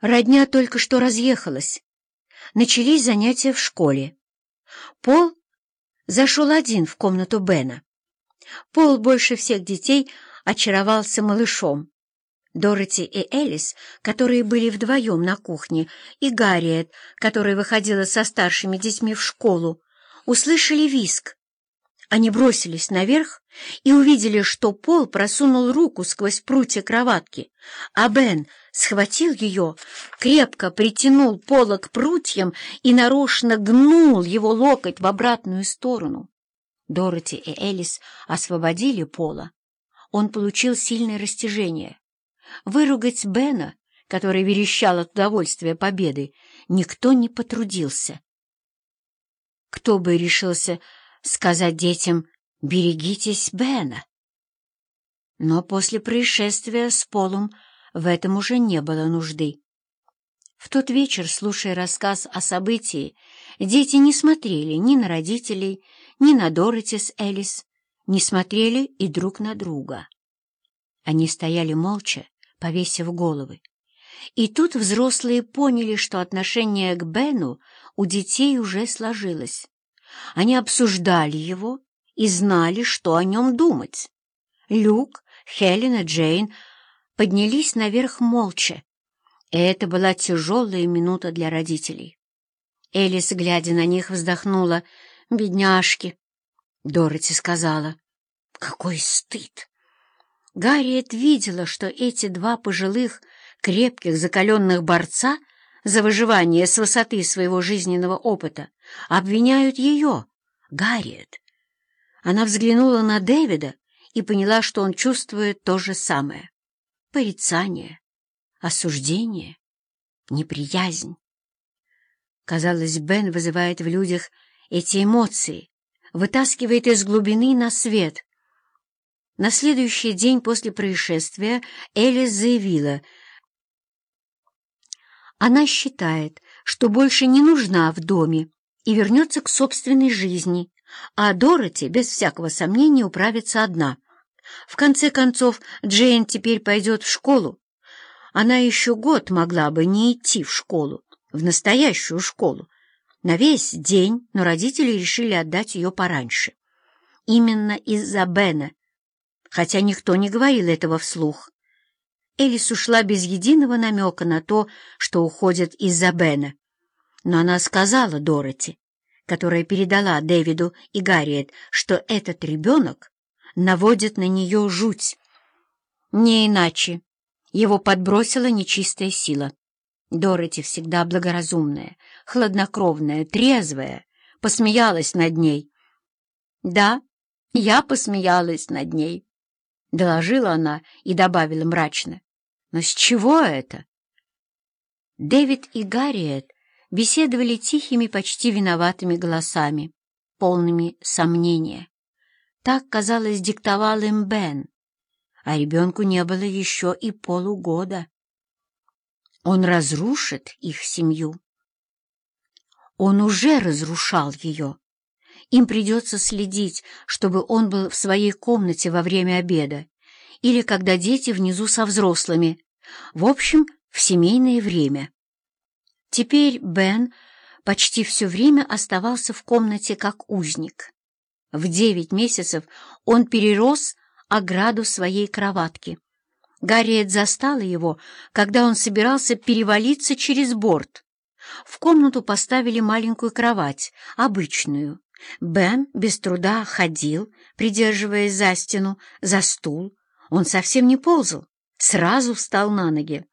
Родня только что разъехалась. Начались занятия в школе. Пол зашел один в комнату Бена. Пол больше всех детей очаровался малышом. Дороти и Элис, которые были вдвоем на кухне, и Гарриет, которая выходила со старшими детьми в школу, услышали виск. Они бросились наверх и увидели, что Пол просунул руку сквозь прутья кроватки, а Бен схватил ее, крепко притянул Пола к прутьям и нарочно гнул его локоть в обратную сторону. Дороти и Элис освободили Пола. Он получил сильное растяжение. Выругать Бена, который верещал от удовольствия победы, никто не потрудился. Кто бы решился сказать детям «берегитесь Бена». Но после происшествия с Полом в этом уже не было нужды. В тот вечер, слушая рассказ о событии, дети не смотрели ни на родителей, ни на Дороти с Элис, не смотрели и друг на друга. Они стояли молча, повесив головы. И тут взрослые поняли, что отношение к Бену у детей уже сложилось. Они обсуждали его и знали, что о нем думать. Люк, Хелен и Джейн поднялись наверх молча. И это была тяжелая минута для родителей. Элис, глядя на них, вздохнула. «Бедняжки!» Дороти сказала. «Какой стыд!» Гарриет видела, что эти два пожилых, крепких, закаленных борца за выживание с высоты своего жизненного опыта обвиняют ее, Гарриет. Она взглянула на Дэвида и поняла, что он чувствует то же самое. Порицание, осуждение, неприязнь. Казалось, Бен вызывает в людях эти эмоции, вытаскивает из глубины на свет. На следующий день после происшествия Элис заявила, она считает, что больше не нужна в доме и вернется к собственной жизни, а Дороти, без всякого сомнения, управится одна. В конце концов, Джейн теперь пойдет в школу. Она еще год могла бы не идти в школу, в настоящую школу, на весь день, но родители решили отдать ее пораньше. Именно из-за Бена, хотя никто не говорил этого вслух. Элис ушла без единого намека на то, что уходит из-за Бена. Но она сказала Дороти, которая передала Дэвиду и Гарриет, что этот ребенок наводит на нее жуть. Не иначе. Его подбросила нечистая сила. Дороти всегда благоразумная, хладнокровная, трезвая, посмеялась над ней. «Да, я посмеялась над ней», — доложила она и добавила мрачно. «Но с чего это?» Дэвид и Гарриет беседовали тихими, почти виноватыми голосами, полными сомнения. Так, казалось, диктовал им Бен, а ребенку не было еще и полугода. Он разрушит их семью. Он уже разрушал ее. Им придется следить, чтобы он был в своей комнате во время обеда или когда дети внизу со взрослыми, в общем, в семейное время. Теперь Бен почти все время оставался в комнате как узник. В девять месяцев он перерос ограду своей кроватки. Гарриет застала его, когда он собирался перевалиться через борт. В комнату поставили маленькую кровать, обычную. Бен без труда ходил, придерживаясь за стену, за стул. Он совсем не ползал, сразу встал на ноги.